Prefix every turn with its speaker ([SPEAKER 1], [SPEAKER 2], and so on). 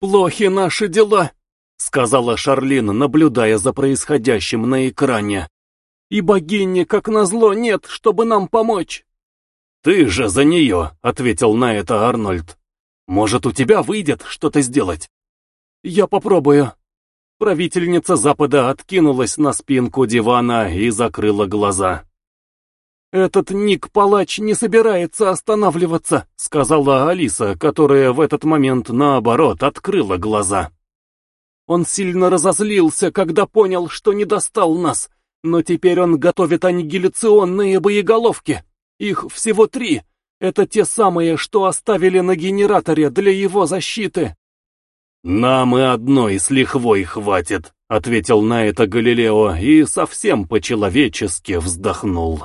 [SPEAKER 1] «Плохи наши дела», — сказала Шарлин, наблюдая за происходящим на экране. «И богини, как назло, нет, чтобы нам помочь».
[SPEAKER 2] «Ты же за нее», — ответил на это Арнольд. «Может, у тебя выйдет что-то сделать?»
[SPEAKER 1] «Я попробую». Правительница Запада откинулась на спинку дивана и закрыла глаза. «Этот Ник-палач не собирается останавливаться», — сказала Алиса, которая в этот момент, наоборот, открыла глаза. «Он сильно разозлился, когда понял, что не достал нас, но теперь он готовит аннигиляционные боеголовки». Их всего три. Это те самые, что оставили на генераторе для его защиты.
[SPEAKER 2] «Нам и одной с лихвой хватит», — ответил на это Галилео и совсем по-человечески вздохнул.